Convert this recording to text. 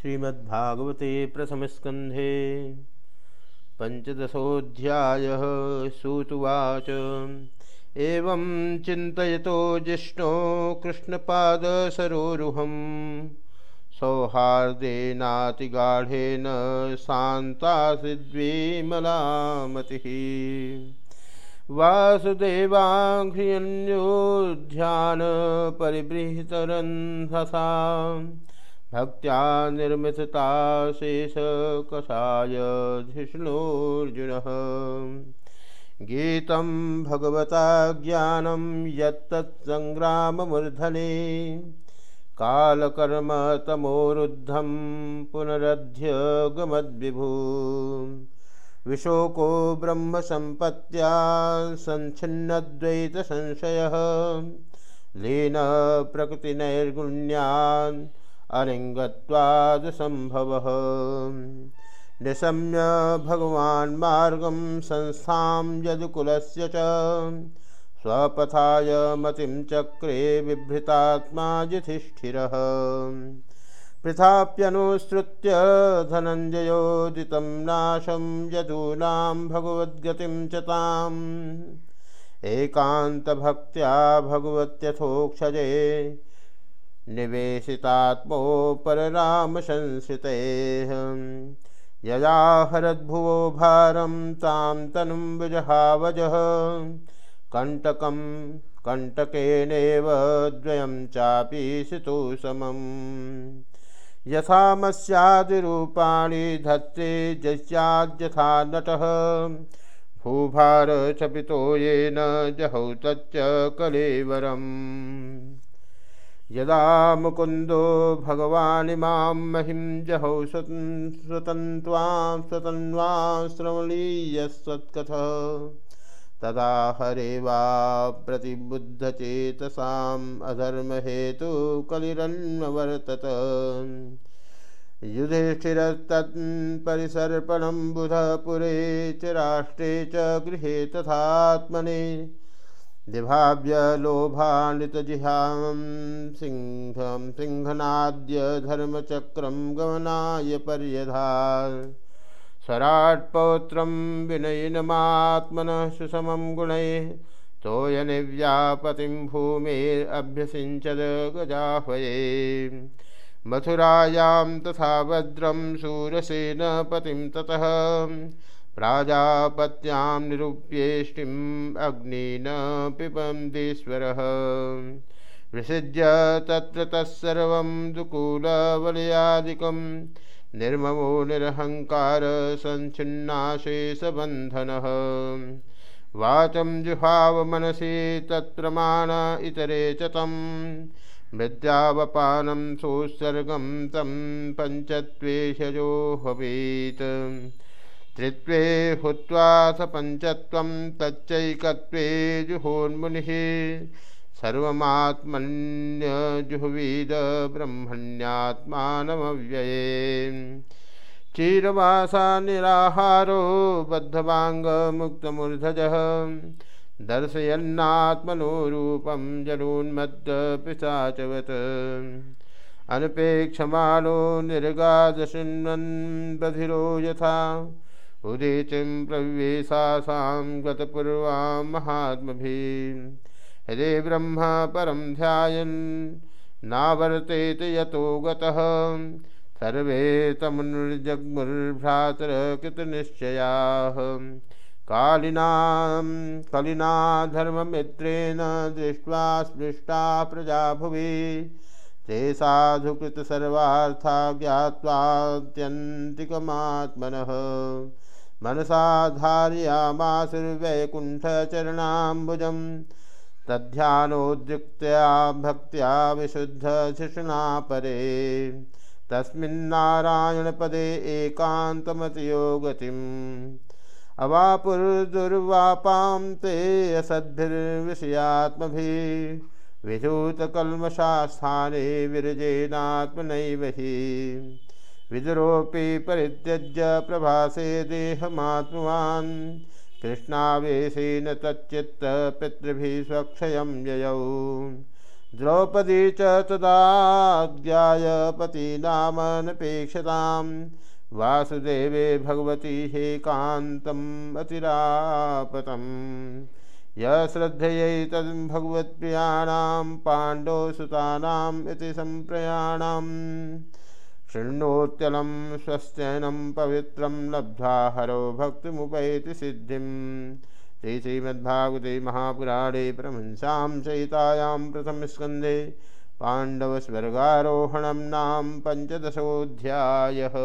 श्रीमद्भागवते प्रथमस्कन्धे पञ्चदशोऽध्यायः सूतुवाच। एवं चिन्तयतो जिष्णो कृष्णपादसरोरुहं सौहार्देनातिगाढेन शान्तासिद्विमलामतिः। वासुदेवाघ्रियन्योध्यान परिबृहतरन्धसा भक्त्या निर्मितता शेषकषाय धिष्णोऽर्जुनः गीतं भगवता ज्ञानं यत्तत्सङ्ग्राममूर्धने कालकर्मतमोरुद्धं पुनरध्य गमद्विभू। विशोको ब्रह्मसम्पत्त्या सञ्छिन्नद्वैतसंशयः लीनप्रकृतिनैर्गुण्यान् अलिङ्गत्वादसम्भवः। निशम्य भगवान् मार्गं संस्थां यदुकुलस्य च। स्वपथाय चक्रे बिभृतात्मा युधिष्ठिरः पृथाप्यनुसृत्य धनञ्जयोदितं नाशं यदूनां भगवद्गतिं च ताम् भगवत्यथोक्षजे निवेशितात्मोपररामसंश्रितेः यया हरद्भुवो भारं तां तनुं विजहावजः कण्टकं कण्टकेनेव द्वयं सितु समम्। यथामस्यादिरूपाणि धत्ते जस्याद्यथा नटः। भूभार चपितो येन जहौ तच्च कलेवरम्। यदा मुकुन्दो भगवानिमां महिं जहौ स्वतन्त्वां स्वतन्वां श्रवणीयस्वत्कथ तदा हरे वा प्रतिबुद्धचेतसाम् अधर्महेतु कलिरन्वर्तत युधिष्ठिरस्तत्परिसर्पणं बुधपुरे च राष्ट्रे च गृहे तथात्मने दिभाव्य लोभान्वितजिहां सिंहं सिंहनाद्य धर्मचक्रं गमनाय पर्यधा स्वराट्पौत्रं विनयिनमात्मनः सुषमं गुणैः तोयनिव्यापतिं भूमेरभ्यसिञ्चद गजाह्वये। मथुरायां तथा भद्रं शूरसेनपतिं ततः प्राजापत्यां निरूप्येष्टिम् अग्निन पिबन्दीश्वरः विसृज्य तत्र तत्सर्वं दुकूलवलयादिकं निर्ममो निरहङ्कार सञ्छिन्नाशेषबन्धनः वाचं जुहाव मनसि तत्प्रमाण इतरे च तं। मृद्यावपानं सोत्सर्गं तं पञ्चत्वेषजो भवेत् त्रित्वे हुत्वा स पञ्चत्वं तच्चैकत्वे जुहोन्मुनिः सर्वमात्मन्यजुहवीद ब्रह्मण्यात्मानमव्यये। चीरवासा निराहारो बद्धवाङ्गमुक्तमूर्धजः दर्शयन्नात्मनो रूपं जलोन्मद्दपिशाचवत् अनपेक्षमाणो निर्गादशृण्वन् बधिरो यथा उदीचिं प्रवेशासां गतपूर्वां महात्मभिः हृदे ब्रह्म परं ध्यायन् नावर्तेत यतो गतः। सर्वे तमुर्जग्मुर्भ्रातरकृतनिश्चयाः कालिनां कलिना धर्ममित्रेण दृष्ट्वा स्पृष्टा प्रजा भुवि। ते साधुकृतसर्वार्था ज्ञात्वात्यन्तिकमात्मनः मनसा धारयामासुर्वैकुण्ठचरणाम्बुजम् तद्ध्यानोद्युक्त्या भक्त्या विशुद्धशिषुणा परे तस्मिन्नारायणपदे एकान्तमतयो गतिम्। अवापुर्दुर्वापां ते असद्भिर्विषयात्मभिः। विधूतकल्मषास्थाने विरजेनात्मनैव हि। विदुरोऽपि परित्यज्य प्रभासे देहमात्मवान्। कृष्णावेशेन तच्चित्त पितृभिः स्वक्षयं ययौ। द्रौपदी च तदाज्ञाय पतीनामनपेक्षतां वासुदेवे भगवती हेकान्तम् अतिरापतम्। यश्रद्धयै तद् भगवत्प्रियाणां पाण्डवसुतानाम् इति सम्प्रयाणाम्। शृण्वोत्यलं स्वस्त्यनं पवित्रं लब्ध्वा हरो भक्तिमुपैति सिद्धिम्। श्री श्रीमद्भागवते महापुराणे प्रमंसां सहितायां प्रथमस्कन्धे पाण्डवस्वर्गारोहणं नाम पञ्चदशोऽध्यायः।